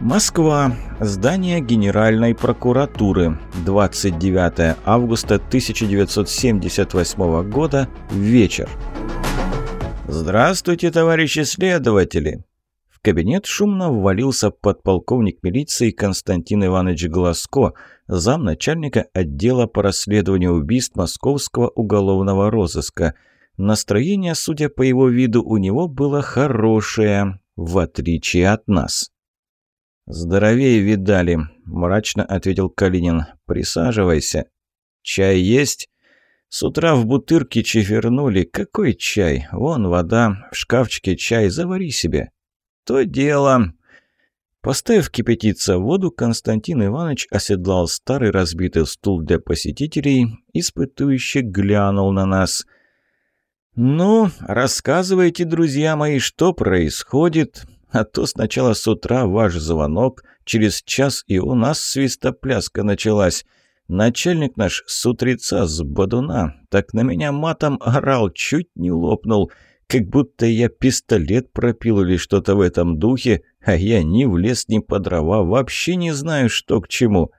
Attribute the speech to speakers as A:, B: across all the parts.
A: Москва. Здание Генеральной прокуратуры. 29 августа 1978 года. Вечер. «Здравствуйте, товарищи следователи!» В кабинет шумно ввалился подполковник милиции Константин Иванович Глазко, замначальника отдела по расследованию убийств Московского уголовного розыска. Настроение, судя по его виду, у него было хорошее, в отличие от нас. «Здоровее видали», – мрачно ответил Калинин. «Присаживайся». «Чай есть?» «С утра в бутырке чефернули. Какой чай? Вон вода, в шкафчике чай. Завари себе». «То дело». Поставив кипятиться воду, Константин Иванович оседлал старый разбитый стул для посетителей, испытующе глянул на нас. «Ну, рассказывайте, друзья мои, что происходит?» А то сначала с утра ваш звонок, через час и у нас свистопляска началась. Начальник наш с утреца с бодуна так на меня матом орал, чуть не лопнул, как будто я пистолет пропил или что-то в этом духе, а я ни в лес, ни по дрова, вообще не знаю, что к чему».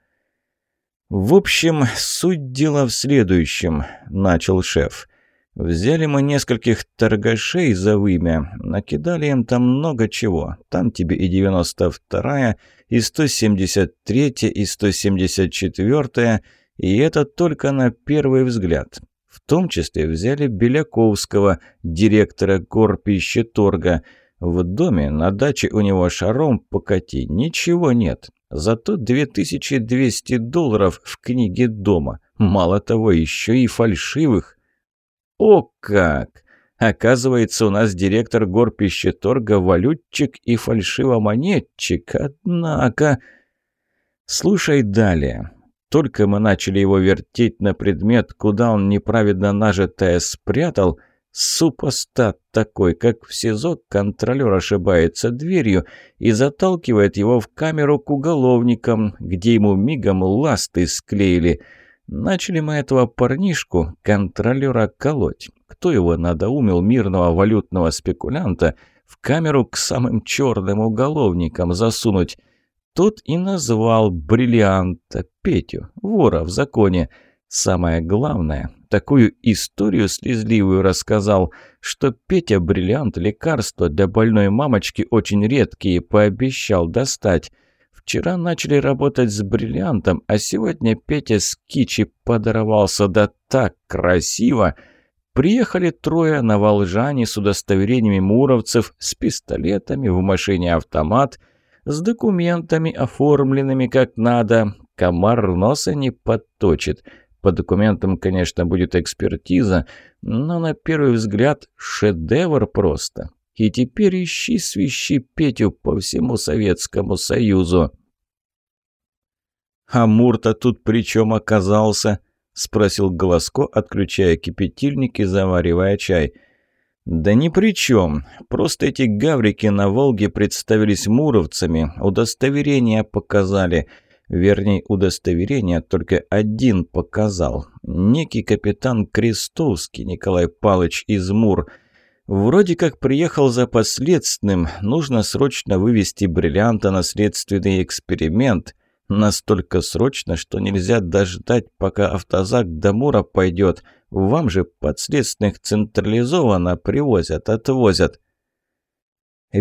A: «В общем, суть дела в следующем», — начал шеф. Взяли мы нескольких торгашей за вымя, накидали им там много чего. Там тебе и 92-я, и 173-я, и 174-я, и это только на первый взгляд. В том числе взяли Беляковского, директора горпищеторга. В доме на даче у него шаром покати, ничего нет. Зато 2200 долларов в книге дома. Мало того, еще и фальшивых. «О как! Оказывается, у нас директор горпищеторга валютчик и фальшивомонетчик, однако...» «Слушай далее. Только мы начали его вертеть на предмет, куда он неправедно нажитое спрятал, супостат такой, как в СИЗО, контролер ошибается дверью и заталкивает его в камеру к уголовникам, где ему мигом ласты склеили». Начали мы этого парнишку, контролера, колоть. Кто его надоумил, мирного валютного спекулянта, в камеру к самым черным уголовникам засунуть? Тот и назвал бриллианта Петю, вора в законе. Самое главное, такую историю слезливую рассказал, что Петя бриллиант лекарство для больной мамочки очень редкие пообещал достать. Вчера начали работать с бриллиантом, а сегодня Петя с Кичи подорвался, да так красиво. Приехали трое на Волжане с удостоверениями муровцев, с пистолетами, в машине автомат, с документами, оформленными как надо. Комар носа не подточит. По документам, конечно, будет экспертиза, но на первый взгляд шедевр просто. И теперь ищи свищи Петю по всему Советскому Союзу. «А Мурта тут при чем оказался?» — спросил Голоско, отключая кипятильник и заваривая чай. «Да ни при чем. Просто эти гаврики на Волге представились муровцами, удостоверение показали. Вернее, удостоверение только один показал. Некий капитан Крестовский Николай Палыч из Мур — Вроде как приехал за последственным, нужно срочно вывести бриллианта на следственный эксперимент. Настолько срочно, что нельзя дождать, пока автозак до Мура пойдет. Вам же подследственных централизованно привозят, отвозят.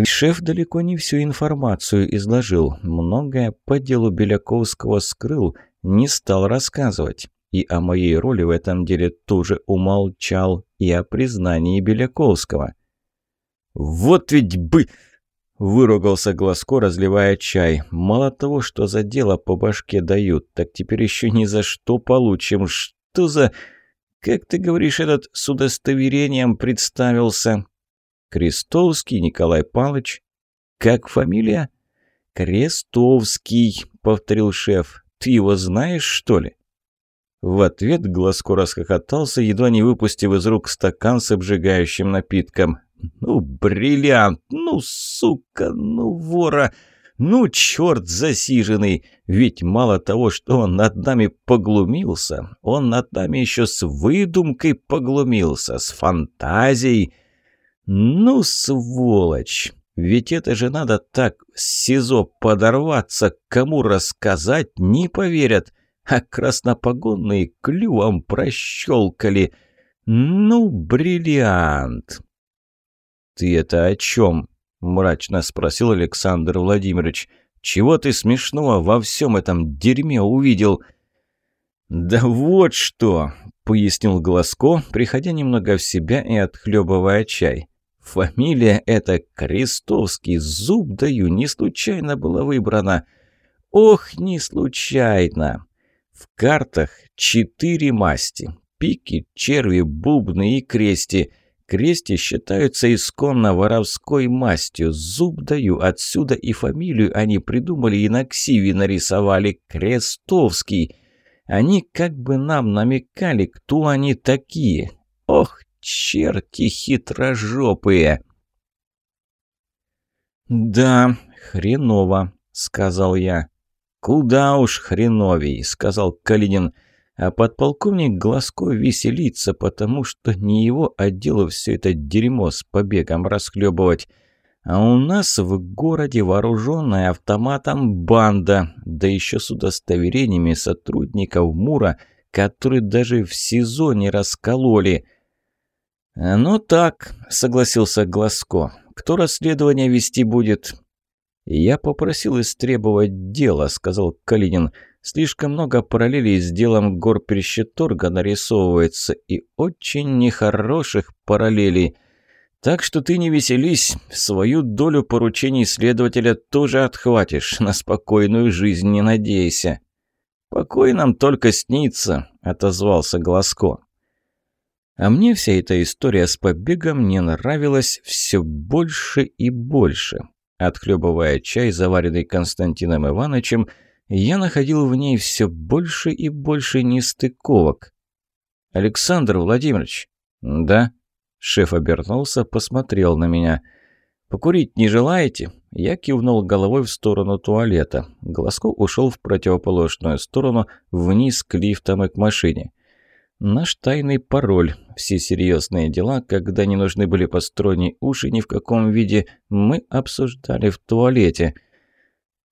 A: Шеф далеко не всю информацию изложил. Многое по делу Беляковского скрыл, не стал рассказывать и о моей роли в этом деле тоже умолчал, и о признании Беляковского. «Вот ведь бы...» — выругался Глазко, разливая чай. «Мало того, что за дело по башке дают, так теперь еще ни за что получим. Что за... Как ты говоришь, этот с удостоверением представился?» «Крестовский Николай Павлович». «Как фамилия?» «Крестовский», — повторил шеф. «Ты его знаешь, что ли?» В ответ Глазко расхохотался, едва не выпустив из рук стакан с обжигающим напитком. «Ну, бриллиант! Ну, сука! Ну, вора! Ну, черт засиженный! Ведь мало того, что он над нами поглумился, он над нами еще с выдумкой поглумился, с фантазией. Ну, сволочь! Ведь это же надо так с СИЗО подорваться, кому рассказать не поверят, а краснопогонные клювом прощелкали. Ну, бриллиант!» «Ты это о чем?» – мрачно спросил Александр Владимирович. «Чего ты смешного во всем этом дерьме увидел?» «Да вот что!» – пояснил Глазко, приходя немного в себя и отхлебывая чай. «Фамилия эта Крестовский, зуб даю, не случайно была выбрана». «Ох, не случайно!» В картах четыре масти – пики, черви, бубны и крести – Крести считаются исконно воровской мастью. Зуб даю, отсюда и фамилию они придумали и на ксиве нарисовали. Крестовский. Они как бы нам намекали, кто они такие. Ох, черти хитрожопые. «Да, хреново», — сказал я. «Куда уж хреновей», — сказал Калинин а подполковник Глазко веселится, потому что не его отделу все это дерьмо с побегом расхлебывать. А у нас в городе вооруженная автоматом банда, да еще с удостоверениями сотрудников МУРа, которые даже в СИЗО не раскололи. «Ну так», — согласился Глазко, — «кто расследование вести будет?» «Я попросил истребовать дело», — сказал Калинин. Слишком много параллелей с делом горперщеторга нарисовывается, и очень нехороших параллелей. Так что ты не веселись, свою долю поручений следователя тоже отхватишь, на спокойную жизнь не надейся. «Покой нам только снится», — отозвался Глазко. А мне вся эта история с побегом не нравилась все больше и больше. Отхлебывая чай, заваренный Константином Ивановичем, — я находил в ней все больше и больше нестыковок. «Александр Владимирович!» «Да?» Шеф обернулся, посмотрел на меня. «Покурить не желаете?» Я кивнул головой в сторону туалета. Глазко ушел в противоположную сторону, вниз к лифтам и к машине. Наш тайный пароль. Все серьезные дела, когда не нужны были посторонние уши ни в каком виде, мы обсуждали в туалете –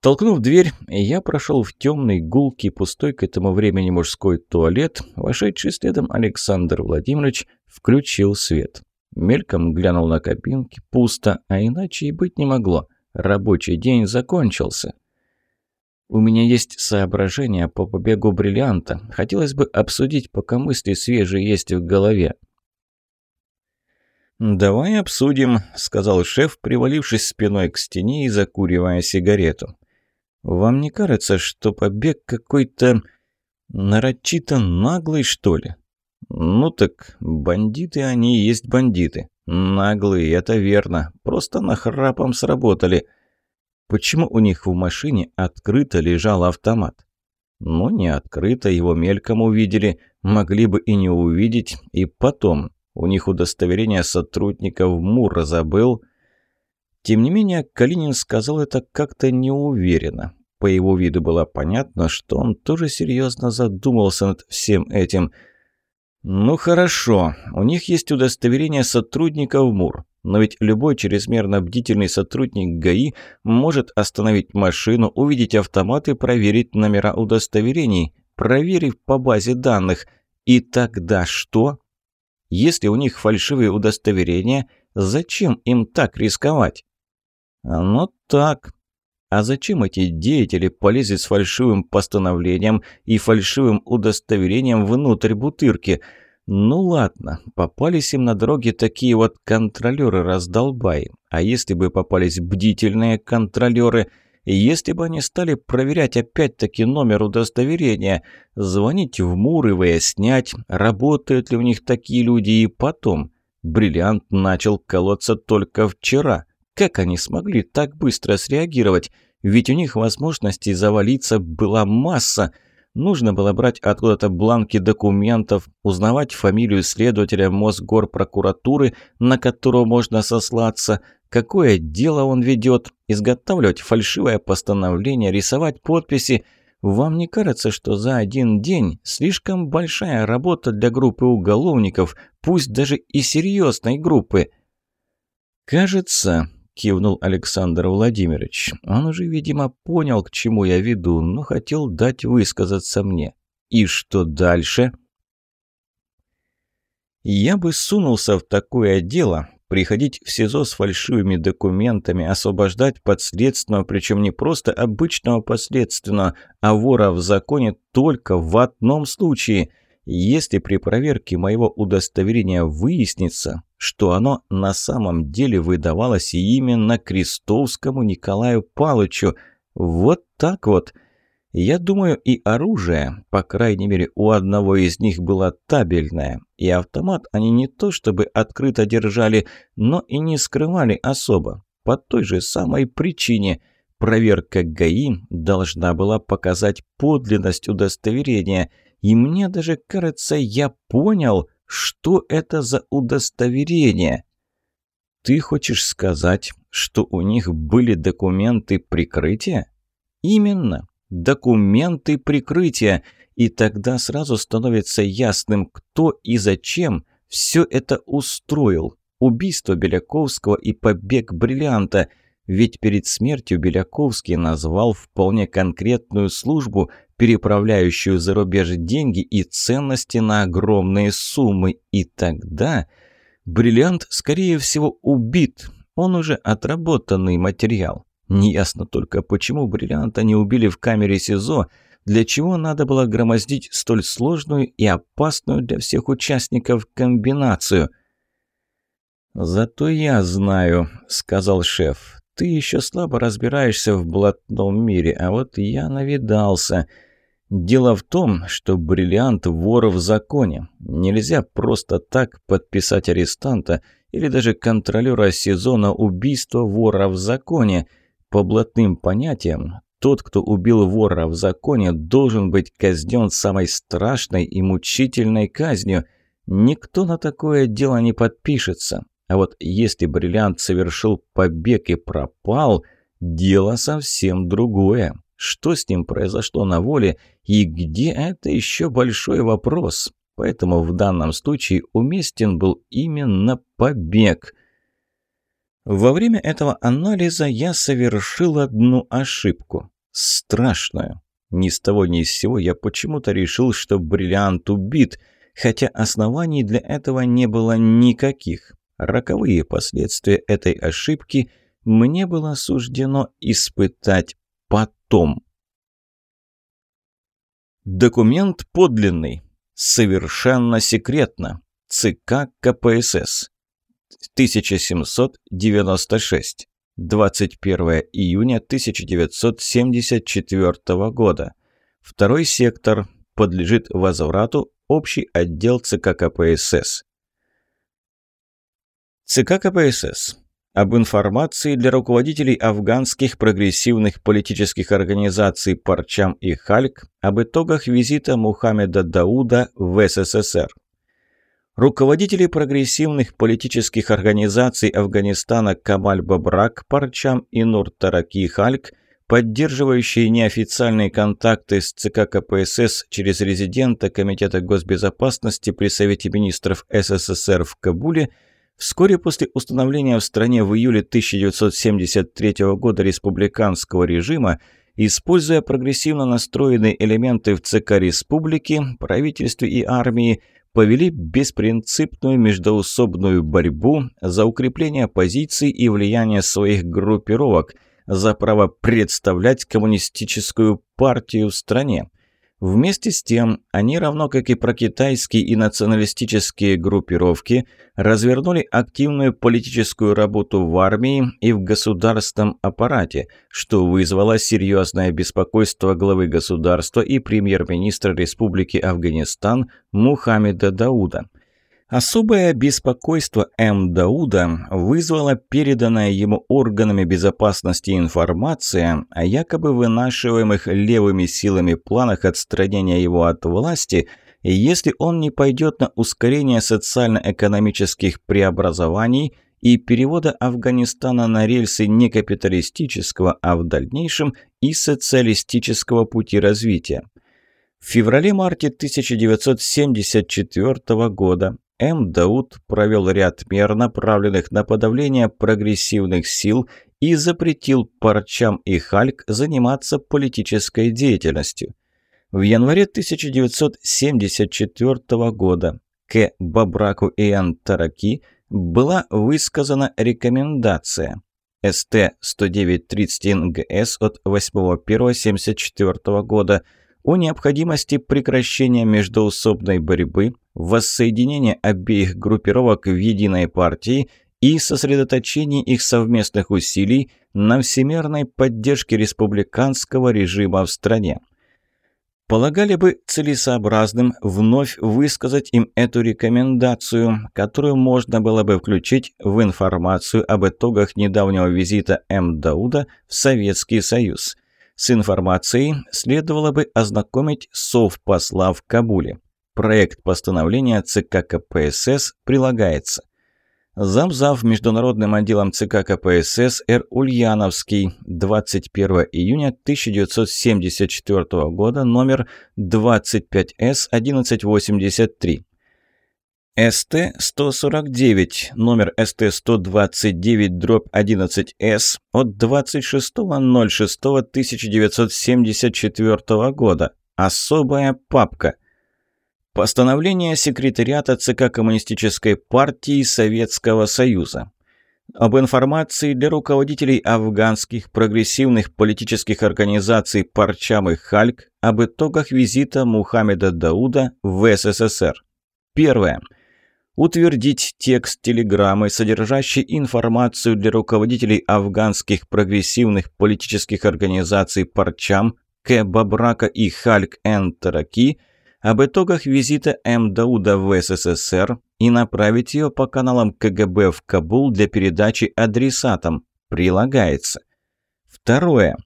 A: Толкнув дверь, я прошел в темный, гулкий, пустой к этому времени мужской туалет. Вошедший следом Александр Владимирович включил свет. Мельком глянул на кабинки, пусто, а иначе и быть не могло. Рабочий день закончился. У меня есть соображения по побегу бриллианта. Хотелось бы обсудить, пока мысли свежие есть в голове. «Давай обсудим», — сказал шеф, привалившись спиной к стене и закуривая сигарету. Вам не кажется, что побег какой-то нарочито наглый, что ли? Ну так, бандиты они и есть бандиты. Наглые, это верно. Просто нахрапом сработали. Почему у них в машине открыто лежал автомат? Ну, не открыто, его мельком увидели. Могли бы и не увидеть. И потом, у них удостоверение сотрудников МУР забыл. Тем не менее, Калинин сказал это как-то неуверенно. По его виду было понятно, что он тоже серьезно задумался над всем этим. «Ну хорошо, у них есть удостоверение сотрудников МУР, но ведь любой чрезмерно бдительный сотрудник ГАИ может остановить машину, увидеть автомат и проверить номера удостоверений, проверив по базе данных. И тогда что? Если у них фальшивые удостоверения, зачем им так рисковать?» «Ну так», а зачем эти деятели полезли с фальшивым постановлением и фальшивым удостоверением внутрь бутырки? Ну ладно, попались им на дороге такие вот контролеры-раздолбаи. А если бы попались бдительные контролеры, если бы они стали проверять опять-таки номер удостоверения, звонить в МУР и выяснять, работают ли у них такие люди, и потом... Бриллиант начал колоться только вчера – как они смогли так быстро среагировать? Ведь у них возможностей завалиться была масса. Нужно было брать откуда-то бланки документов, узнавать фамилию следователя Мосгорпрокуратуры, на которого можно сослаться, какое дело он ведет, изготавливать фальшивое постановление, рисовать подписи. Вам не кажется, что за один день слишком большая работа для группы уголовников, пусть даже и серьезной группы? Кажется, – кивнул Александр Владимирович. «Он уже, видимо, понял, к чему я веду, но хотел дать высказаться мне. И что дальше?» «Я бы сунулся в такое дело, приходить в СИЗО с фальшивыми документами, освобождать подследственного, причем не просто обычного подследственного, а вора в законе только в одном случае – если при проверке моего удостоверения выяснится, что оно на самом деле выдавалось именно Крестовскому Николаю Палычу, вот так вот. Я думаю, и оружие, по крайней мере, у одного из них было табельное, и автомат они не то чтобы открыто держали, но и не скрывали особо, по той же самой причине – Проверка ГАИ должна была показать подлинность удостоверения – и мне даже кажется, я понял, что это за удостоверение. Ты хочешь сказать, что у них были документы прикрытия? Именно, документы прикрытия. И тогда сразу становится ясным, кто и зачем все это устроил. Убийство Беляковского и побег бриллианта – ведь перед смертью Беляковский назвал вполне конкретную службу, переправляющую за рубеж деньги и ценности на огромные суммы. И тогда бриллиант, скорее всего, убит. Он уже отработанный материал. Неясно только, почему бриллианта не убили в камере СИЗО, для чего надо было громоздить столь сложную и опасную для всех участников комбинацию. «Зато я знаю», — сказал шеф. Ты еще слабо разбираешься в блатном мире, а вот я навидался. Дело в том, что бриллиант вор в законе. Нельзя просто так подписать арестанта или даже контролера сезона убийства вора в законе. По блатным понятиям, тот, кто убил вора в законе, должен быть казнен самой страшной и мучительной казнью. Никто на такое дело не подпишется. А вот если бриллиант совершил побег и пропал, дело совсем другое. Что с ним произошло на воле и где это еще большой вопрос. Поэтому в данном случае уместен был именно побег. Во время этого анализа я совершил одну ошибку. Страшную. Ни с того ни с сего я почему-то решил, что бриллиант убит, хотя оснований для этого не было никаких. Роковые последствия этой ошибки мне было суждено испытать потом. Документ подлинный. Совершенно секретно. ЦК КПСС. 1796. 21 июня 1974 года. Второй сектор подлежит возврату общий отдел ЦК КПСС. ЦК КПСС. Об информации для руководителей афганских прогрессивных политических организаций Парчам и Хальк об итогах визита Мухаммеда Дауда в СССР. Руководители прогрессивных политических организаций Афганистана Камаль Бабрак, Парчам и Нур Тараки Хальк, поддерживающие неофициальные контакты с ЦК КПСС через резидента Комитета госбезопасности при Совете министров СССР в Кабуле – Вскоре после установления в стране в июле 1973 года республиканского режима, используя прогрессивно настроенные элементы в ЦК республики, правительстве и армии, повели беспринципную междоусобную борьбу за укрепление позиций и влияния своих группировок, за право представлять коммунистическую партию в стране. Вместе с тем, они, равно как и прокитайские и националистические группировки, развернули активную политическую работу в армии и в государственном аппарате, что вызвало серьезное беспокойство главы государства и премьер-министра Республики Афганистан Мухаммеда Дауда – Особое беспокойство М. Дауда вызвала переданная ему органами безопасности информация о якобы вынашиваемых левыми силами планах отстранения его от власти, если он не пойдет на ускорение социально-экономических преобразований и перевода Афганистана на рельсы не капиталистического, а в дальнейшем и социалистического пути развития. В феврале-марте 1974 года М. Дауд провел ряд мер, направленных на подавление прогрессивных сил и запретил Парчам и Хальк заниматься политической деятельностью. В январе 1974 года К. Бабраку и Ан Тараки была высказана рекомендация СТ-109-31 ГС от 8.1.74 года о необходимости прекращения междоусобной борьбы, воссоединения обеих группировок в единой партии и сосредоточении их совместных усилий на всемирной поддержке республиканского режима в стране. Полагали бы целесообразным вновь высказать им эту рекомендацию, которую можно было бы включить в информацию об итогах недавнего визита М. Дауда в Советский Союз. С информацией следовало бы ознакомить совпосла в Кабуле. Проект постановления ЦК КПСС прилагается. Замзав международным отделом ЦК КПСС Р. Ульяновский, 21 июня 1974 года, номер 25С-1183. СТ-149, номер СТ-129, дробь 11С от 26.06.1974 года. Особая папка. Постановление секретариата ЦК Коммунистической партии Советского Союза. Об информации для руководителей афганских прогрессивных политических организаций Парчам и Хальк об итогах визита Мухаммеда Дауда в СССР. Первое. Утвердить текст телеграммы, содержащий информацию для руководителей афганских прогрессивных политических организаций Парчам, К. Бабрака и Хальк Н. Тараки – об итогах визита М. Дауда в СССР и направить ее по каналам КГБ в Кабул для передачи адресатам. Прилагается. Второе.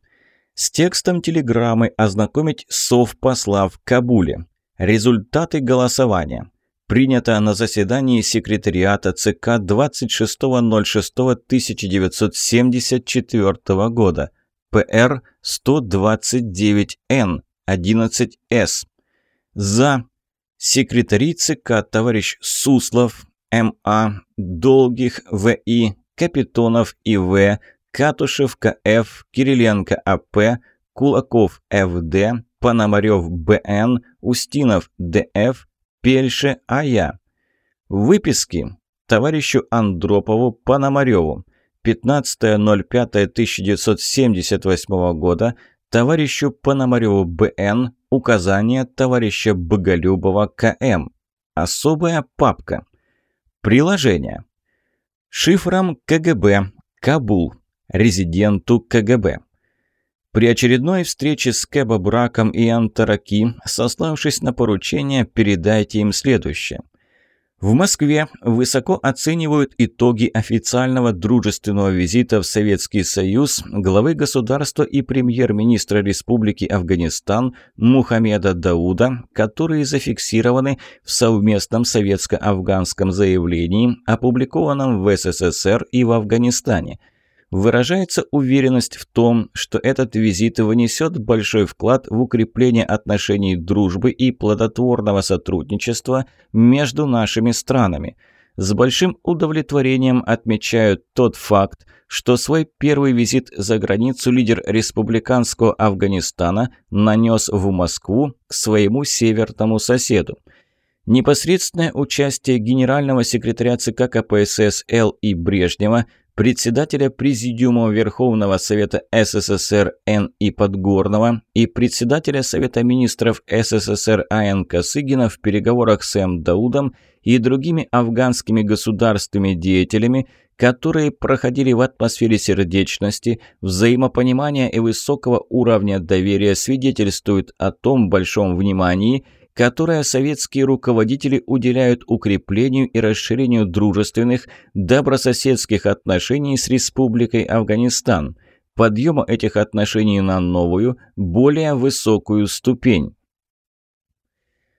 A: С текстом телеграммы ознакомить совпосла в Кабуле. Результаты голосования. Принято на заседании секретариата ЦК 26.06.1974 года. ПР 129Н 11С за секретари ЦК товарищ Суслов, М.А., Долгих, В.И., Капитонов И.В., Катушев К.Ф., Кириленко А.П., Кулаков Ф.Д., Пономарев Б.Н., Устинов Д.Ф., Пельше А.Я. Выписки товарищу Андропову Пономареву 15.05.1978 года, товарищу Пономареву Б.Н., Указание товарища Боголюбова К.М. Особая папка. Приложение. Шифром КГБ. Кабул. Резиденту КГБ. При очередной встрече с Кэбо Браком и Антараки, сославшись на поручение, передайте им следующее – в Москве высоко оценивают итоги официального дружественного визита в Советский Союз главы государства и премьер-министра Республики Афганистан Мухаммеда Дауда, которые зафиксированы в совместном советско-афганском заявлении, опубликованном в СССР и в Афганистане – выражается уверенность в том, что этот визит внесет большой вклад в укрепление отношений дружбы и плодотворного сотрудничества между нашими странами. С большим удовлетворением отмечают тот факт, что свой первый визит за границу лидер республиканского Афганистана нанес в Москву к своему северному соседу. Непосредственное участие генерального секретаря ЦК КПСС Л. И. Брежнева председателя Президиума Верховного Совета СССР Н. И. Подгорного и председателя Совета Министров СССР А.Н. Косыгина в переговорах с М. Даудом и другими афганскими государственными деятелями, которые проходили в атмосфере сердечности, взаимопонимания и высокого уровня доверия свидетельствуют о том большом внимании, которое советские руководители уделяют укреплению и расширению дружественных, добрососедских отношений с Республикой Афганистан, подъему этих отношений на новую, более высокую ступень.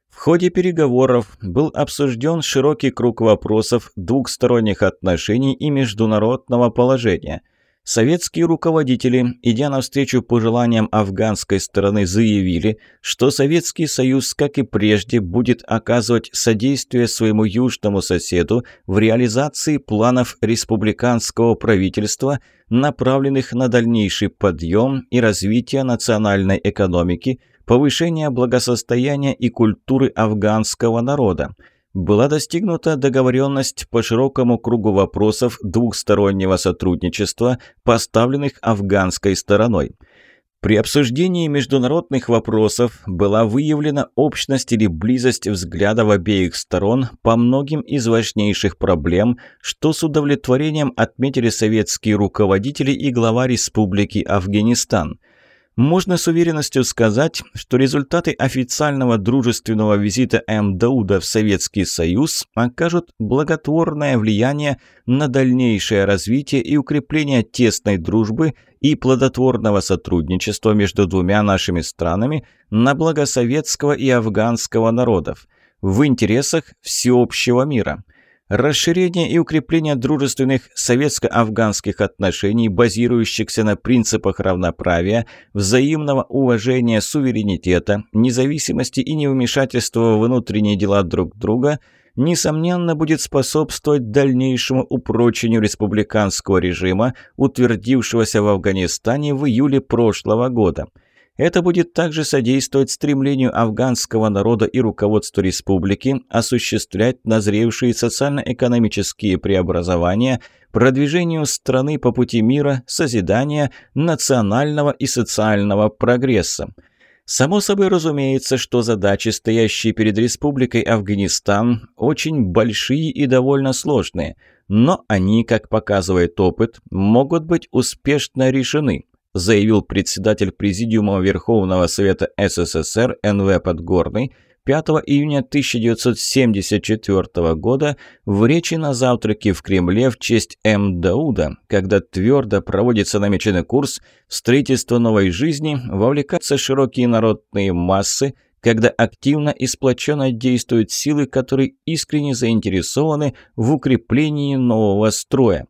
A: В ходе переговоров был обсужден широкий круг вопросов двухсторонних отношений и международного положения – Советские руководители, идя навстречу пожеланиям афганской стороны, заявили, что Советский Союз, как и прежде, будет оказывать содействие своему южному соседу в реализации планов республиканского правительства, направленных на дальнейший подъем и развитие национальной экономики, повышение благосостояния и культуры афганского народа была достигнута договоренность по широкому кругу вопросов двухстороннего сотрудничества, поставленных афганской стороной. При обсуждении международных вопросов была выявлена общность или близость взглядов обеих сторон по многим из важнейших проблем, что с удовлетворением отметили советские руководители и глава Республики Афганистан – можно с уверенностью сказать, что результаты официального дружественного визита М. Дауда в Советский Союз окажут благотворное влияние на дальнейшее развитие и укрепление тесной дружбы и плодотворного сотрудничества между двумя нашими странами на благо советского и афганского народов в интересах всеобщего мира – Расширение и укрепление дружественных советско-афганских отношений, базирующихся на принципах равноправия, взаимного уважения суверенитета, независимости и невмешательства во внутренние дела друг друга, несомненно, будет способствовать дальнейшему упрочению республиканского режима, утвердившегося в Афганистане в июле прошлого года – это будет также содействовать стремлению афганского народа и руководства республики осуществлять назревшие социально-экономические преобразования, продвижению страны по пути мира, созидания, национального и социального прогресса. Само собой разумеется, что задачи, стоящие перед Республикой Афганистан, очень большие и довольно сложные, но они, как показывает опыт, могут быть успешно решены – заявил председатель Президиума Верховного Совета СССР НВ Подгорный 5 июня 1974 года в речи на завтраке в Кремле в честь М. Дауда, когда твердо проводится намеченный курс строительства новой жизни, вовлекаются широкие народные массы, когда активно и сплоченно действуют силы, которые искренне заинтересованы в укреплении нового строя.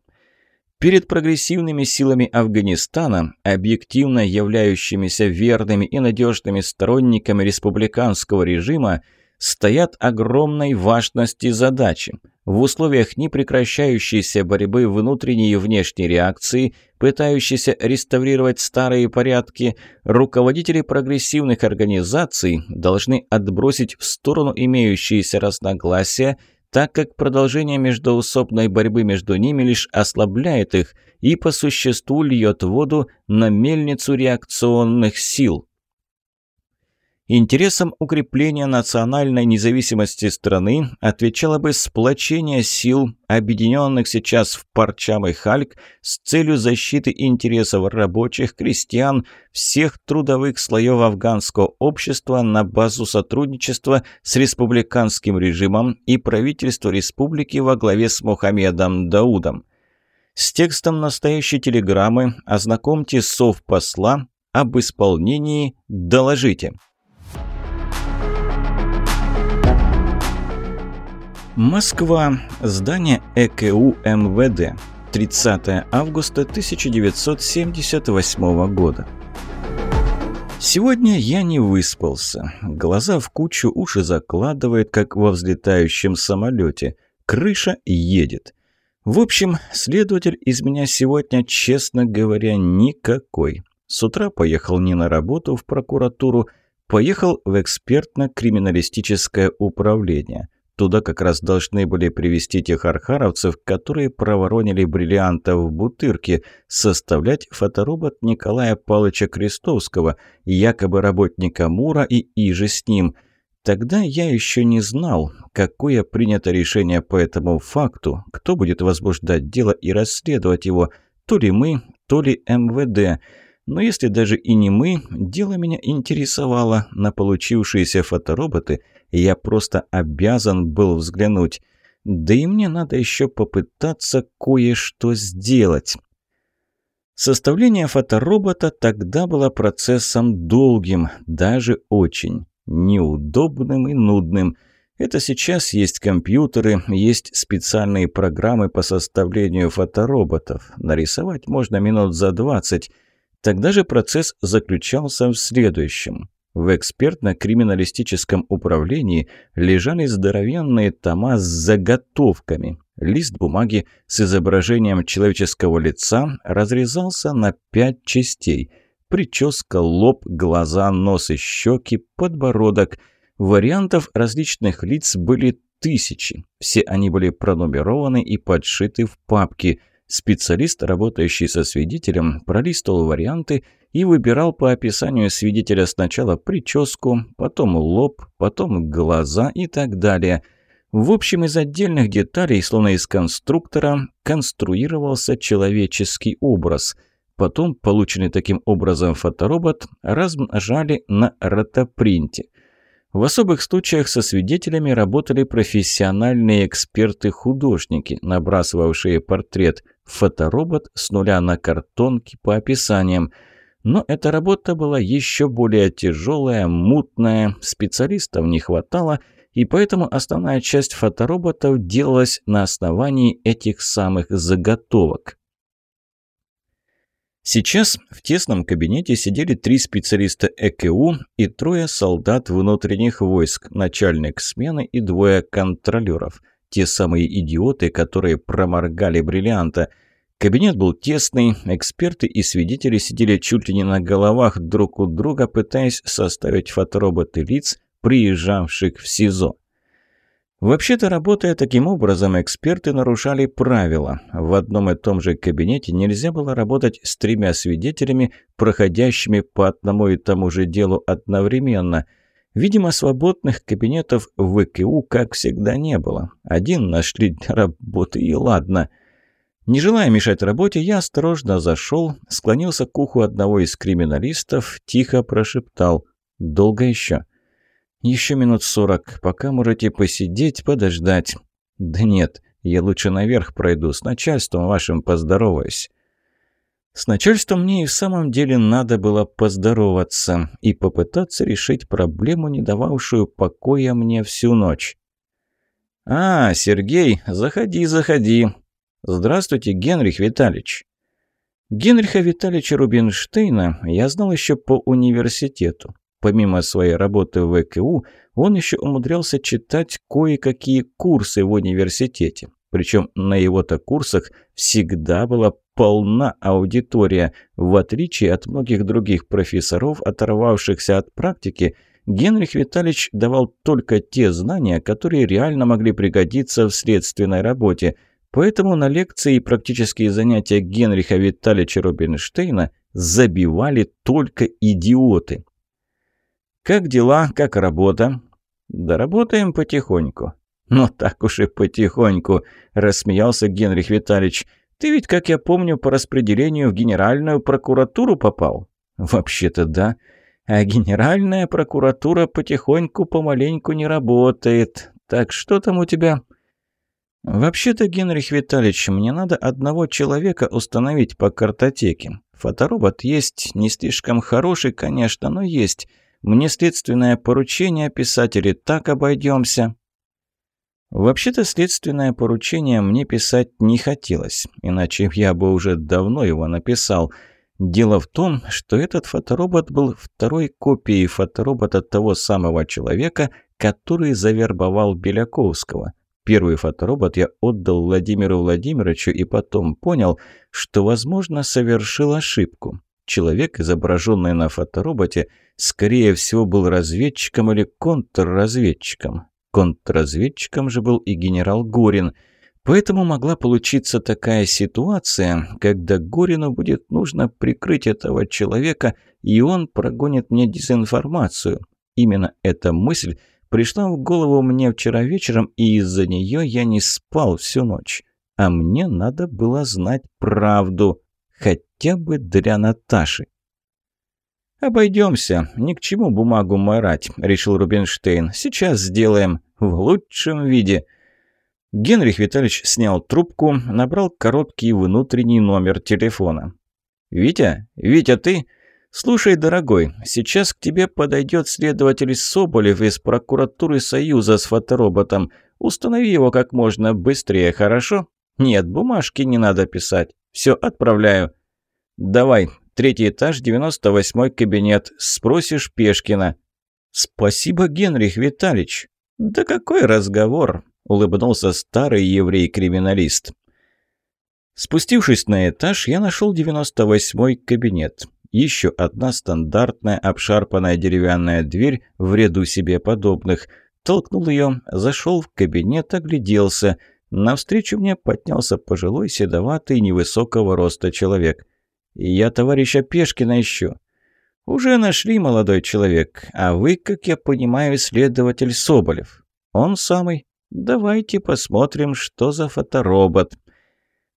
A: Перед прогрессивными силами Афганистана, объективно являющимися верными и надежными сторонниками республиканского режима, стоят огромной важности задачи. В условиях непрекращающейся борьбы внутренней и внешней реакции, пытающейся реставрировать старые порядки, руководители прогрессивных организаций должны отбросить в сторону имеющиеся разногласия так как продолжение междоусобной борьбы между ними лишь ослабляет их и по существу льет воду на мельницу реакционных сил. Интересам укрепления национальной независимости страны отвечало бы сплочение сил, объединенных сейчас в Парчам и Хальк, с целью защиты интересов рабочих, крестьян, всех трудовых слоев афганского общества на базу сотрудничества с республиканским режимом и правительства республики во главе с Мухаммедом Даудом. С текстом настоящей телеграммы ознакомьте совпосла об исполнении «Доложите». Москва. Здание ЭКУ МВД. 30 августа 1978 года. Сегодня я не выспался. Глаза в кучу, уши закладывает, как во взлетающем самолете. Крыша едет. В общем, следователь из меня сегодня, честно говоря, никакой. С утра поехал не на работу в прокуратуру, поехал в экспертно-криминалистическое управление – Туда как раз должны были привести тех архаровцев, которые проворонили бриллиантов в бутырке, составлять фоторобот Николая Павловича Крестовского, якобы работника Мура и иже с ним. Тогда я еще не знал, какое принято решение по этому факту, кто будет возбуждать дело и расследовать его, то ли мы, то ли МВД. Но если даже и не мы, дело меня интересовало на получившиеся фотороботы – я просто обязан был взглянуть. Да и мне надо еще попытаться кое-что сделать. Составление фоторобота тогда было процессом долгим, даже очень неудобным и нудным. Это сейчас есть компьютеры, есть специальные программы по составлению фотороботов. Нарисовать можно минут за 20. Тогда же процесс заключался в следующем. В экспертно-криминалистическом управлении лежали здоровенные тома с заготовками. Лист бумаги с изображением человеческого лица разрезался на пять частей. Прическа, лоб, глаза, нос и щеки, подбородок. Вариантов различных лиц были тысячи. Все они были пронумерованы и подшиты в папки. Специалист, работающий со свидетелем, пролистывал варианты и выбирал по описанию свидетеля сначала прическу, потом лоб, потом глаза и так далее. В общем, из отдельных деталей, словно из конструктора, конструировался человеческий образ. Потом полученный таким образом фоторобот размножали на ротопринте. В особых случаях со свидетелями работали профессиональные эксперты-художники, набрасывавшие портрет фоторобот с нуля на картонке по описаниям – но эта работа была еще более тяжелая, мутная, специалистов не хватало, и поэтому основная часть фотороботов делалась на основании этих самых заготовок. Сейчас в тесном кабинете сидели три специалиста ЭКУ и трое солдат внутренних войск, начальник смены и двое контролеров. Те самые идиоты, которые проморгали бриллианта – Кабинет был тесный, эксперты и свидетели сидели чуть ли не на головах друг у друга, пытаясь составить фотороботы лиц, приезжавших в СИЗО. Вообще-то, работая таким образом, эксперты нарушали правила. В одном и том же кабинете нельзя было работать с тремя свидетелями, проходящими по одному и тому же делу одновременно. Видимо, свободных кабинетов в ВКУ, как всегда, не было. Один нашли для работы, и ладно – не желая мешать работе, я осторожно зашел, склонился к уху одного из криминалистов, тихо прошептал «Долго еще?» «Еще минут сорок, пока можете посидеть, подождать». «Да нет, я лучше наверх пройду, с начальством вашим поздороваюсь». С начальством мне и в самом деле надо было поздороваться и попытаться решить проблему, не дававшую покоя мне всю ночь. «А, Сергей, заходи, заходи. «Здравствуйте, Генрих Витальевич». Генриха Витальевича Рубинштейна я знал еще по университету. Помимо своей работы в ВКУ, он еще умудрялся читать кое-какие курсы в университете. Причем на его-то курсах всегда была полна аудитория. В отличие от многих других профессоров, оторвавшихся от практики, Генрих Витальевич давал только те знания, которые реально могли пригодиться в следственной работе – Поэтому на лекции и практические занятия Генриха Витальевича Рубинштейна забивали только идиоты. «Как дела? Как работа?» «Да работаем потихоньку». «Ну так уж и потихоньку», – рассмеялся Генрих Витальевич. «Ты ведь, как я помню, по распределению в Генеральную прокуратуру попал?» «Вообще-то да. А Генеральная прокуратура потихоньку, помаленьку не работает. Так что там у тебя?» «Вообще-то, Генрих Витальевич, мне надо одного человека установить по картотеке. Фоторобот есть, не слишком хороший, конечно, но есть. Мне следственное поручение писать или так обойдемся?» Вообще-то следственное поручение мне писать не хотелось, иначе я бы уже давно его написал. Дело в том, что этот фоторобот был второй копией фоторобота того самого человека, который завербовал Беляковского. Первый фоторобот я отдал Владимиру Владимировичу и потом понял, что, возможно, совершил ошибку. Человек, изображенный на фотороботе, скорее всего, был разведчиком или контрразведчиком. Контрразведчиком же был и генерал Горин. Поэтому могла получиться такая ситуация, когда Горину будет нужно прикрыть этого человека, и он прогонит мне дезинформацию. Именно эта мысль пришла в голову мне вчера вечером, и из-за нее я не спал всю ночь. А мне надо было знать правду, хотя бы для Наташи. «Обойдемся, ни к чему бумагу морать», — решил Рубинштейн. «Сейчас сделаем в лучшем виде». Генрих Витальевич снял трубку, набрал короткий внутренний номер телефона. «Витя? Витя, ты?» «Слушай, дорогой, сейчас к тебе подойдет следователь Соболев из прокуратуры Союза с фотороботом. Установи его как можно быстрее, хорошо? Нет, бумажки не надо писать. Все, отправляю. Давай, третий этаж, 98-й кабинет. Спросишь Пешкина». «Спасибо, Генрих Витальевич». «Да какой разговор?» – улыбнулся старый еврей-криминалист. Спустившись на этаж, я нашел 98-й кабинет. Еще одна стандартная обшарпанная деревянная дверь в ряду себе подобных. Толкнул ее, зашел в кабинет, огляделся. Навстречу мне поднялся пожилой, седоватый, невысокого роста человек. «Я товарища Пешкина ищу». «Уже нашли, молодой человек. А вы, как я понимаю, следователь Соболев». «Он самый. Давайте посмотрим, что за фоторобот».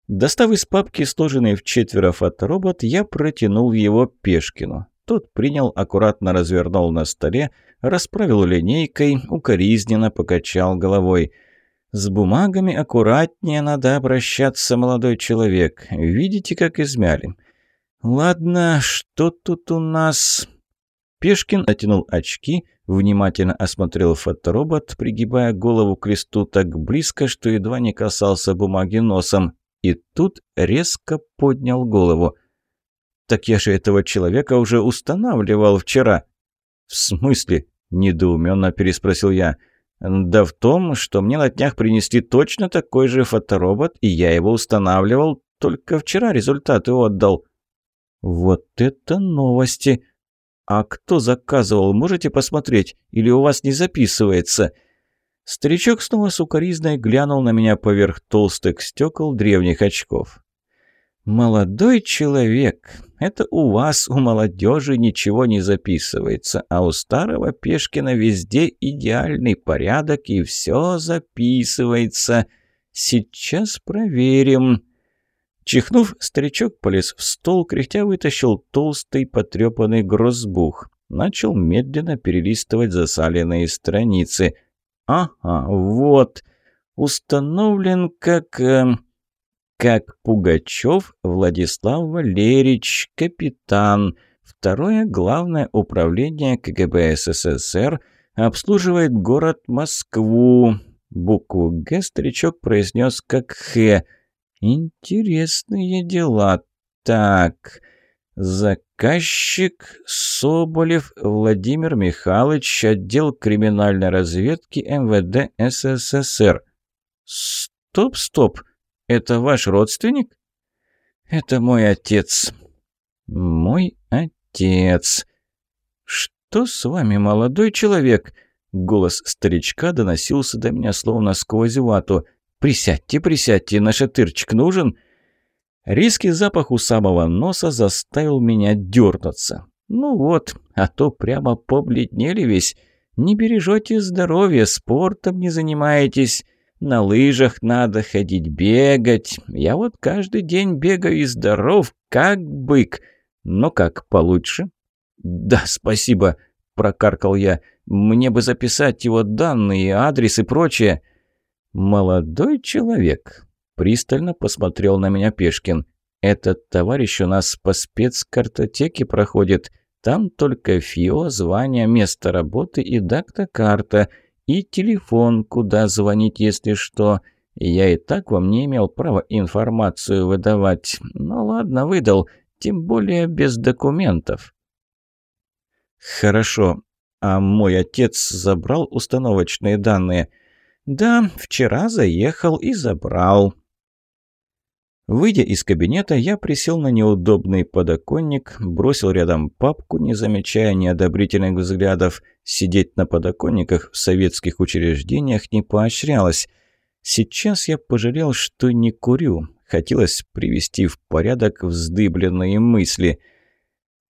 A: Достав из папки сложенный в четверо фоторобот, я протянул его Пешкину. Тот принял, аккуратно развернул на столе, расправил линейкой, укоризненно покачал головой. «С бумагами аккуратнее надо обращаться, молодой человек. Видите, как измяли?» «Ладно, что тут у нас?» Пешкин натянул очки, внимательно осмотрел фоторобот, пригибая голову к листу так близко, что едва не касался бумаги носом. И тут резко поднял голову. «Так я же этого человека уже устанавливал вчера». «В смысле?» – недоуменно переспросил я. «Да в том, что мне на днях принесли точно такой же фоторобот, и я его устанавливал, только вчера результаты отдал». «Вот это новости!» «А кто заказывал, можете посмотреть? Или у вас не записывается?» Старичок снова сукоризной глянул на меня поверх толстых стекол древних очков. «Молодой человек, это у вас, у молодежи, ничего не записывается, а у старого Пешкина везде идеальный порядок и все записывается. Сейчас проверим». Чихнув, старичок полез в стол, кряхтя вытащил толстый потрепанный грозбух. Начал медленно перелистывать засаленные страницы. Ага, вот. Установлен как... Э, как Пугачев Владислав Валерьевич, капитан. Второе главное управление КГБ СССР обслуживает город Москву. Букву «Г» старичок произнес как «Х». Интересные дела. Так... Заказчик Соболев Владимир Михайлович, отдел криминальной разведки МВД СССР. Стоп, стоп, это ваш родственник? Это мой отец. Мой отец. Что с вами, молодой человек? Голос старичка доносился до меня словно сквозь вату. «Присядьте, присядьте, наш отырчик нужен?» Резкий запах у самого носа заставил меня дернуться. Ну вот, а то прямо побледнели весь. Не бережете здоровье, спортом не занимаетесь. На лыжах надо ходить бегать. Я вот каждый день бегаю и здоров, как бык. Но как, получше? Да, спасибо, прокаркал я. Мне бы записать его данные, адрес и прочее. Молодой человек, Пристально посмотрел на меня Пешкин. «Этот товарищ у нас по спецкартотеке проходит. Там только ФИО, звание, место работы и дакта-карта. И телефон, куда звонить, если что. Я и так вам не имел права информацию выдавать. Ну ладно, выдал. Тем более без документов». «Хорошо. А мой отец забрал установочные данные?» «Да, вчера заехал и забрал», Выйдя из кабинета, я присел на неудобный подоконник, бросил рядом папку, не замечая неодобрительных взглядов. Сидеть на подоконниках в советских учреждениях не поощрялось. Сейчас я пожалел, что не курю. Хотелось привести в порядок вздыбленные мысли.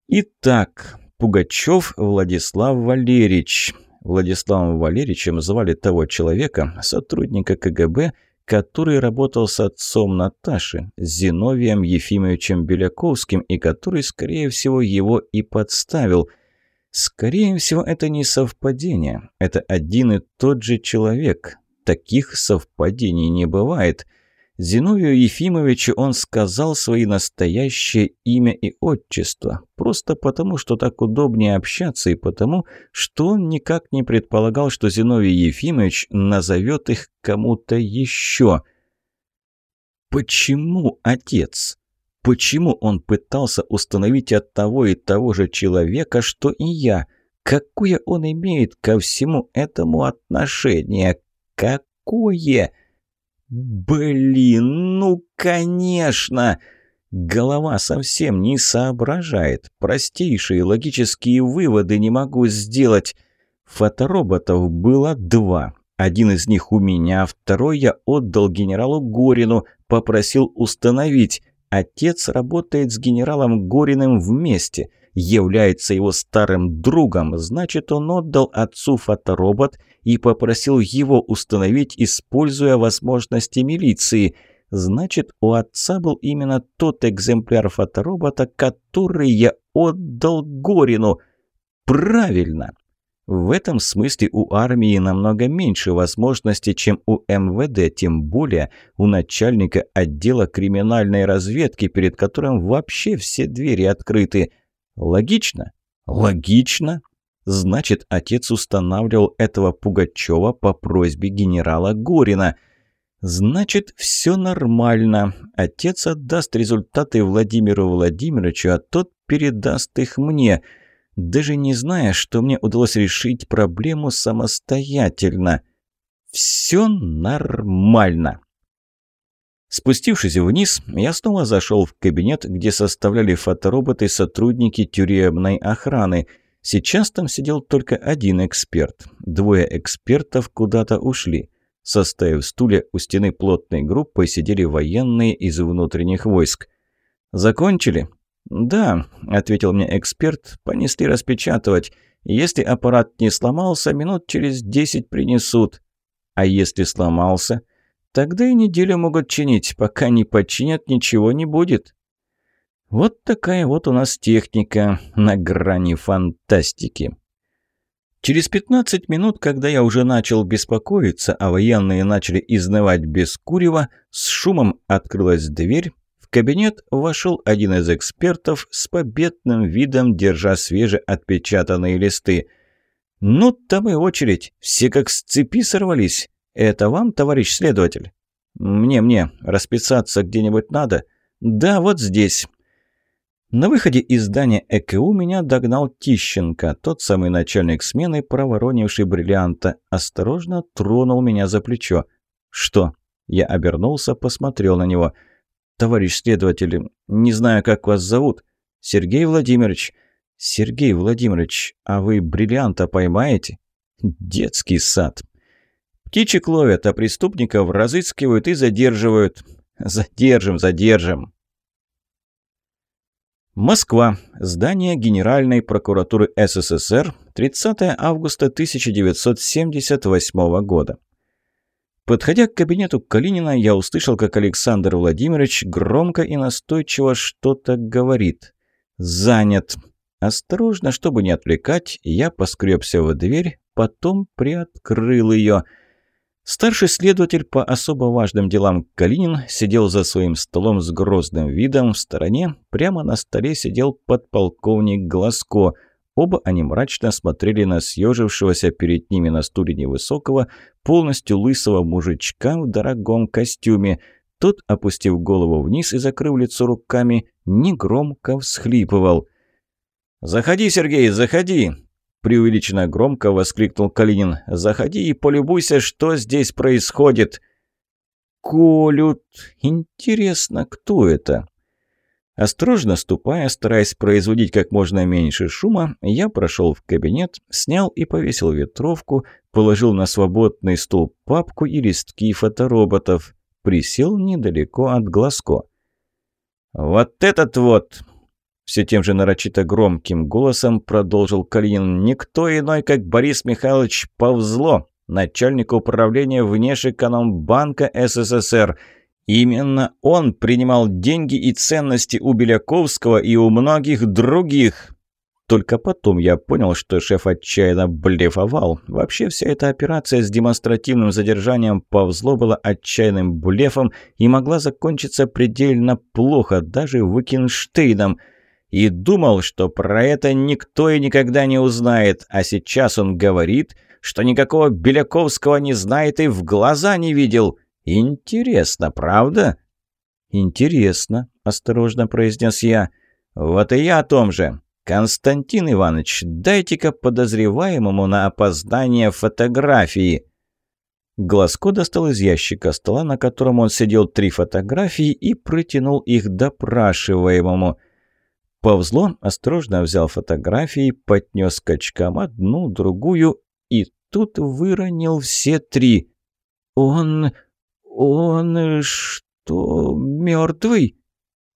A: Итак, Пугачев Владислав Валерьевич. Владиславом Валерьевичем звали того человека, сотрудника КГБ, который работал с отцом Наташи, Зиновием Ефимовичем Беляковским, и который, скорее всего, его и подставил. Скорее всего, это не совпадение. Это один и тот же человек. Таких совпадений не бывает. Зиновию Ефимовичу он сказал свои настоящее имя и отчество, просто потому, что так удобнее общаться, и потому, что он никак не предполагал, что Зиновий Ефимович назовет их кому-то еще. Почему отец? Почему он пытался установить от того и того же человека, что и я? Какое он имеет ко всему этому отношение? Какое? Блин, ну конечно! Голова совсем не соображает. Простейшие логические выводы не могу сделать. Фотороботов было два. Один из них у меня, второй я отдал генералу Горину, попросил установить. Отец работает с генералом Гориным вместе, является его старым другом, значит, он отдал отцу фоторобот и попросил его установить, используя возможности милиции. Значит, у отца был именно тот экземпляр фоторобота, который я отдал Горину. Правильно! В этом смысле у армии намного меньше возможностей, чем у МВД, тем более у начальника отдела криминальной разведки, перед которым вообще все двери открыты. Логично? Логично. Значит, отец устанавливал этого Пугачева по просьбе генерала Горина. Значит, все нормально. Отец отдаст результаты Владимиру Владимировичу, а тот передаст их мне – даже не зная, что мне удалось решить проблему самостоятельно. Все нормально. Спустившись вниз, я снова зашел в кабинет, где составляли фотороботы сотрудники тюремной охраны. Сейчас там сидел только один эксперт. Двое экспертов куда-то ушли. Составив стулья у стены плотной группой сидели военные из внутренних войск. «Закончили?» «Да», — ответил мне эксперт, — «понесли распечатывать. Если аппарат не сломался, минут через десять принесут. А если сломался? Тогда и неделю могут чинить. Пока не починят, ничего не будет». Вот такая вот у нас техника на грани фантастики. Через 15 минут, когда я уже начал беспокоиться, а военные начали изнывать без курева, с шумом открылась дверь, кабинет вошел один из экспертов с победным видом, держа свежеотпечатанные листы. «Ну, там и очередь. Все как с цепи сорвались. Это вам, товарищ следователь?» «Мне-мне. Расписаться где-нибудь надо?» «Да, вот здесь». На выходе из здания ЭКУ меня догнал Тищенко, тот самый начальник смены, проворонивший бриллианта. Осторожно тронул меня за плечо. «Что?» Я обернулся, посмотрел на него – товарищ следователь, не знаю, как вас зовут. Сергей Владимирович. Сергей Владимирович, а вы бриллианта поймаете? Детский сад. Птичек ловят, а преступников разыскивают и задерживают. Задержим, задержим. Москва. Здание Генеральной прокуратуры СССР. 30 августа 1978 года. Подходя к кабинету Калинина, я услышал, как Александр Владимирович громко и настойчиво что-то говорит. «Занят». Осторожно, чтобы не отвлекать, я поскребся в дверь, потом приоткрыл ее. Старший следователь по особо важным делам Калинин сидел за своим столом с грозным видом в стороне. Прямо на столе сидел подполковник Глазко – Оба они мрачно смотрели на съежившегося перед ними на стуле невысокого, полностью лысого мужичка в дорогом костюме. Тот, опустив голову вниз и закрыв лицо руками, негромко всхлипывал. «Заходи, Сергей, заходи!» Преувеличенно громко воскликнул Калинин. «Заходи и полюбуйся, что здесь происходит!» «Колют! Интересно, кто это?» Осторожно ступая, стараясь производить как можно меньше шума, я прошел в кабинет, снял и повесил ветровку, положил на свободный стул папку и листки фотороботов. Присел недалеко от глазко. «Вот этот вот!» Все тем же нарочито громким голосом продолжил Калинин. «Никто иной, как Борис Михайлович Повзло, начальник управления Внешэкономбанка СССР». Именно он принимал деньги и ценности у Беляковского и у многих других. Только потом я понял, что шеф отчаянно блефовал. Вообще вся эта операция с демонстративным задержанием Павзло была отчаянным блефом и могла закончиться предельно плохо, даже Викенштейном. И думал, что про это никто и никогда не узнает, а сейчас он говорит, что никакого Беляковского не знает и в глаза не видел. Интересно, правда? «Интересно», – осторожно произнес я. «Вот и я о том же. «Константин Иванович, дайте-ка подозреваемому на опоздание фотографии». Глазко достал из ящика стола, на котором он сидел, три фотографии и протянул их допрашиваемому. Повзло осторожно взял фотографии, поднес к очкам одну, другую и тут выронил все три. «Он... он... что... мертвый?»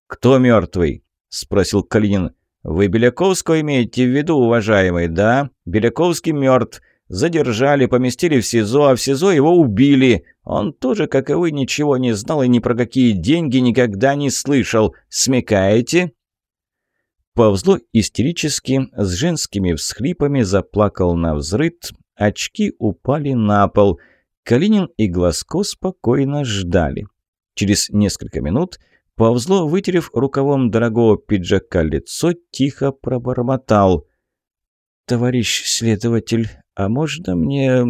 A: «Кто мертвый?» – спросил Калинин. «Вы Беляковского имеете в виду, уважаемый, да? Беляковский мертв. Задержали, поместили в СИЗО, а в СИЗО его убили. Он тоже, как и вы, ничего не знал и ни про какие деньги никогда не слышал. Смекаете?» Повзло истерически, с женскими всхлипами заплакал на взрыд, очки упали на пол. Калинин и Глазко спокойно ждали. Через несколько минут Повзло, вытерев рукавом дорогого пиджака лицо, тихо пробормотал. «Товарищ следователь, а можно мне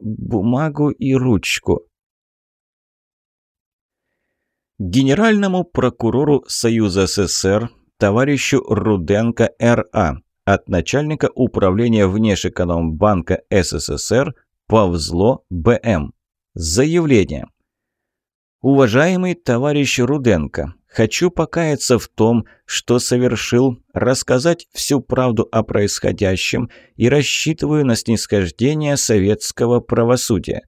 A: бумагу и ручку?» Генеральному прокурору Союза СССР, товарищу Руденко Р.А. от начальника управления Внешэкономбанка СССР Повзло Б.М. Заявление. «Уважаемый товарищ Руденко, хочу покаяться в том, что совершил, рассказать всю правду о происходящем и рассчитываю на снисхождение советского правосудия».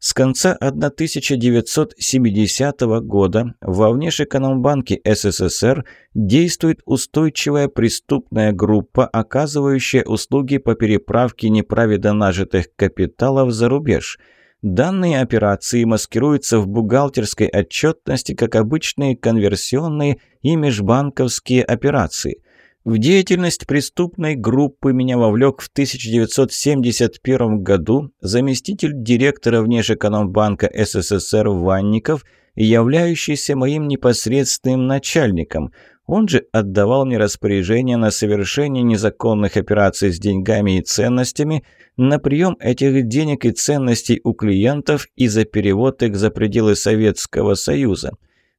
A: С конца 1970 года во Внешэкономбанке СССР действует устойчивая преступная группа, оказывающая услуги по переправке неправедно нажитых капиталов за рубеж – Данные операции маскируются в бухгалтерской отчетности как обычные конверсионные и межбанковские операции. В деятельность преступной группы меня вовлек в 1971 году заместитель директора Внешэкономбанка СССР Ванников, являющийся моим непосредственным начальником – он же отдавал мне распоряжение на совершение незаконных операций с деньгами и ценностями, на прием этих денег и ценностей у клиентов и за перевод их за пределы Советского Союза.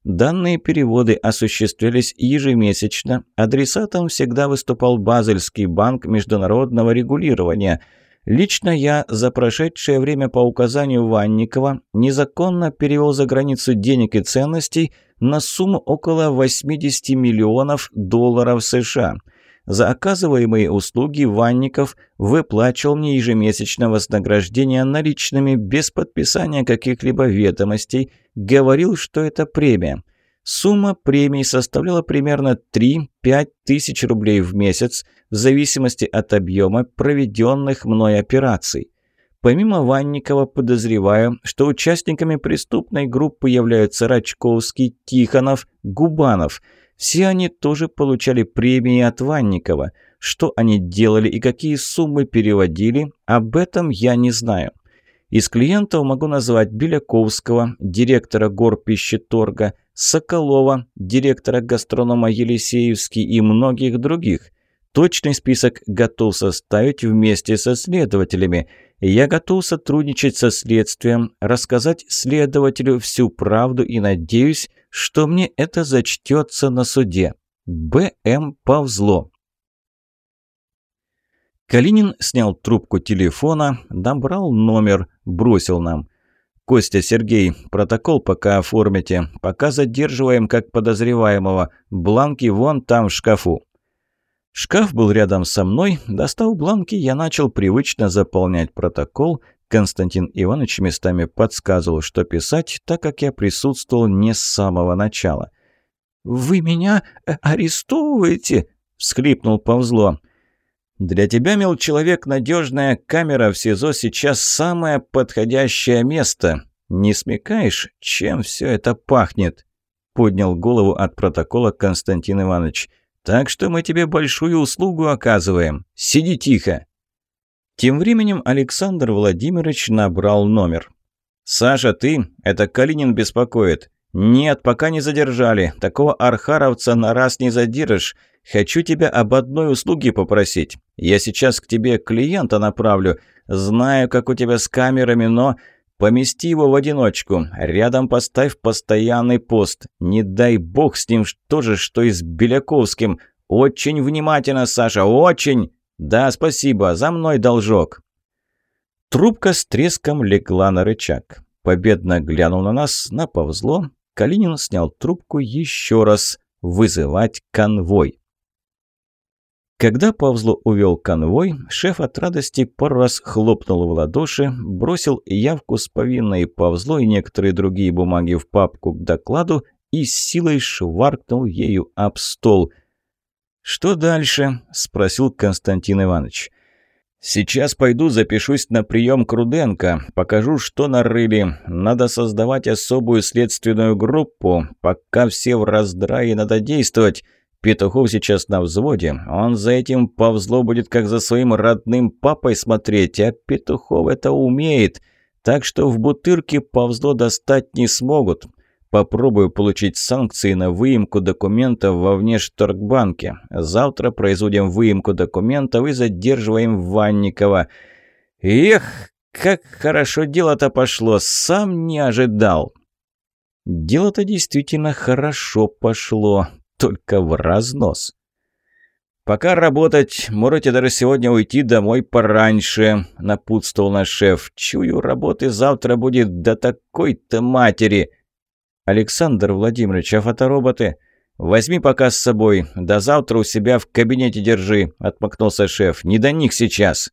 A: Данные переводы осуществлялись ежемесячно. Адресатом всегда выступал Базельский банк международного регулирования – Лично я за прошедшее время по указанию Ванникова незаконно перевел за границу денег и ценностей на сумму около 80 миллионов долларов США. За оказываемые услуги Ванников выплачивал мне ежемесячно вознаграждение наличными без подписания каких-либо ведомостей, говорил, что это премия. Сумма премии составляла примерно 3-5 тысяч рублей в месяц, в зависимости от объема проведенных мной операций. Помимо Ванникова подозреваю, что участниками преступной группы являются Рачковский, Тихонов, Губанов. Все они тоже получали премии от Ванникова. Что они делали и какие суммы переводили, об этом я не знаю. Из клиентов могу назвать Беляковского, директора горпищеторга, Соколова, директора гастронома Елисеевский и многих других. Точный список готов составить вместе со следователями. Я готов сотрудничать со следствием, рассказать следователю всю правду и надеюсь, что мне это зачтется на суде. Б.М. Павзло. Калинин снял трубку телефона, набрал номер, бросил нам. «Костя, Сергей, протокол пока оформите. Пока задерживаем как подозреваемого. Бланки вон там в шкафу». Шкаф был рядом со мной. Достав бланки, я начал привычно заполнять протокол. Константин Иванович местами подсказывал, что писать, так как я присутствовал не с самого начала. «Вы меня э, арестовываете?» – всхлипнул Павзло. «Для тебя, мил человек, надежная камера в СИЗО сейчас самое подходящее место. Не смекаешь, чем все это пахнет?» Поднял голову от протокола Константин Иванович. Так что мы тебе большую услугу оказываем. Сиди тихо». Тем временем Александр Владимирович набрал номер. «Саша, ты? Это Калинин беспокоит. «Нет, пока не задержали. Такого архаровца на раз не задержишь. Хочу тебя об одной услуге попросить. Я сейчас к тебе клиента направлю. Знаю, как у тебя с камерами, но помести его в одиночку. Рядом поставь постоянный пост. Не дай бог с ним то же, что и с Беляковским. Очень внимательно, Саша, очень. Да, спасибо, за мной должок». Трубка с треском легла на рычаг. Победно глянул на нас, наповзло, Калинин снял трубку еще раз. «Вызывать конвой». Когда Павзло увел конвой, шеф от радости пару раз хлопнул в ладоши, бросил явку с повинной Павзло и некоторые другие бумаги в папку к докладу и с силой шваркнул ею об стол. «Что дальше?» – спросил Константин Иванович. «Сейчас пойду запишусь на прием к Руденко. Покажу, что нарыли. Надо создавать особую следственную группу. Пока все в раздрае, надо действовать. Петухов сейчас на взводе. Он за этим повзло будет как за своим родным папой смотреть, а Петухов это умеет. Так что в бутырке повзло достать не смогут. Попробую получить санкции на выемку документов во внешторгбанке. Завтра производим выемку документов и задерживаем Ванникова. Эх, как хорошо дело-то пошло, сам не ожидал. Дело-то действительно хорошо пошло, только в разнос. «Пока работать, можете даже сегодня уйти домой пораньше», — напутствовал наш шеф. «Чую, работы завтра будет до такой-то матери». «Александр Владимирович, а фотороботы?» «Возьми пока с собой. До завтра у себя в кабинете держи», — отмахнулся шеф. «Не до них сейчас».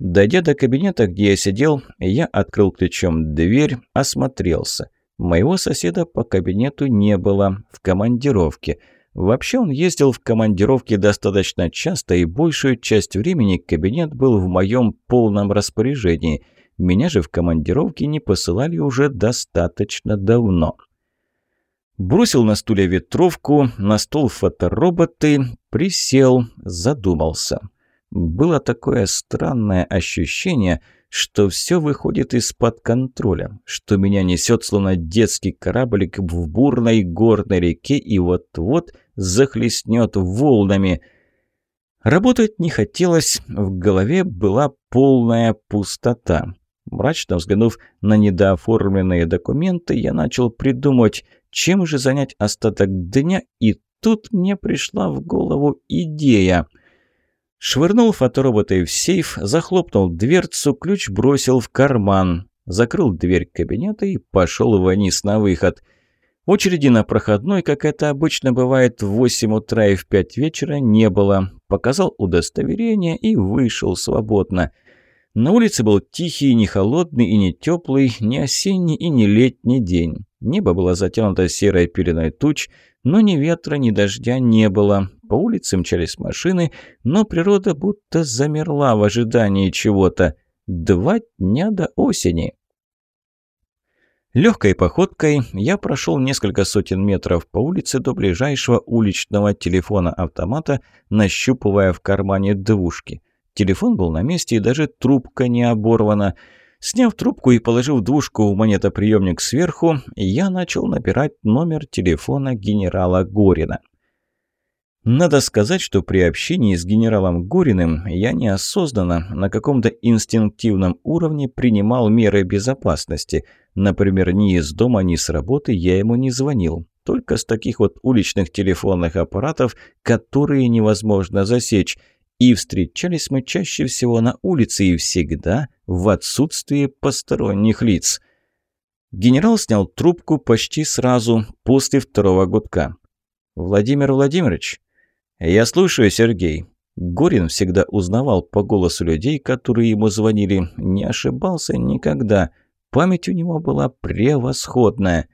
A: Дойдя до кабинета, где я сидел, я открыл ключом дверь, осмотрелся. Моего соседа по кабинету не было, в командировке. Вообще он ездил в командировке достаточно часто, и большую часть времени кабинет был в моем полном распоряжении – меня же в командировке не посылали уже достаточно давно. Бросил на стуле ветровку, на стол фотороботы, присел, задумался. Было такое странное ощущение, что все выходит из-под контроля, что меня несет словно детский кораблик в бурной горной реке и вот-вот захлестнет волнами. Работать не хотелось, в голове была полная пустота. Мрачно взглянув на недооформленные документы, я начал придумать, чем же занять остаток дня, и тут мне пришла в голову идея. Швырнул фоторобота в сейф, захлопнул дверцу, ключ бросил в карман, закрыл дверь кабинета и пошел вниз на выход. Очереди на проходной, как это обычно бывает в 8 утра и в 5 вечера, не было. Показал удостоверение и вышел свободно. На улице был тихий, не холодный и не теплый, не осенний и не летний день. Небо было затянуто серой пеленой туч, но ни ветра, ни дождя не было. По улице мчались машины, но природа будто замерла в ожидании чего-то. Два дня до осени. Легкой походкой я прошел несколько сотен метров по улице до ближайшего уличного телефона-автомата, нащупывая в кармане двушки – Телефон был на месте и даже трубка не оборвана. Сняв трубку и положив двушку в монетоприемник сверху, я начал набирать номер телефона генерала Горина. Надо сказать, что при общении с генералом Гориным я неосознанно на каком-то инстинктивном уровне принимал меры безопасности. Например, ни из дома, ни с работы я ему не звонил. Только с таких вот уличных телефонных аппаратов, которые невозможно засечь – и встречались мы чаще всего на улице и всегда в отсутствии посторонних лиц. Генерал снял трубку почти сразу, после второго гудка. «Владимир Владимирович?» «Я слушаю, Сергей». Горин всегда узнавал по голосу людей, которые ему звонили. Не ошибался никогда. Память у него была превосходная.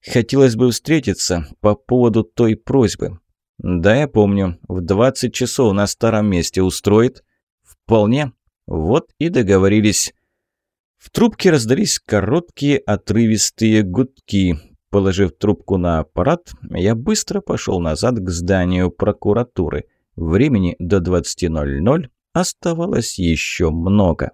A: Хотелось бы встретиться по поводу той просьбы. «Да, я помню. В 20 часов на старом месте устроит?» «Вполне. Вот и договорились». В трубке раздались короткие отрывистые гудки. Положив трубку на аппарат, я быстро пошел назад к зданию прокуратуры. Времени до 20.00 оставалось еще много.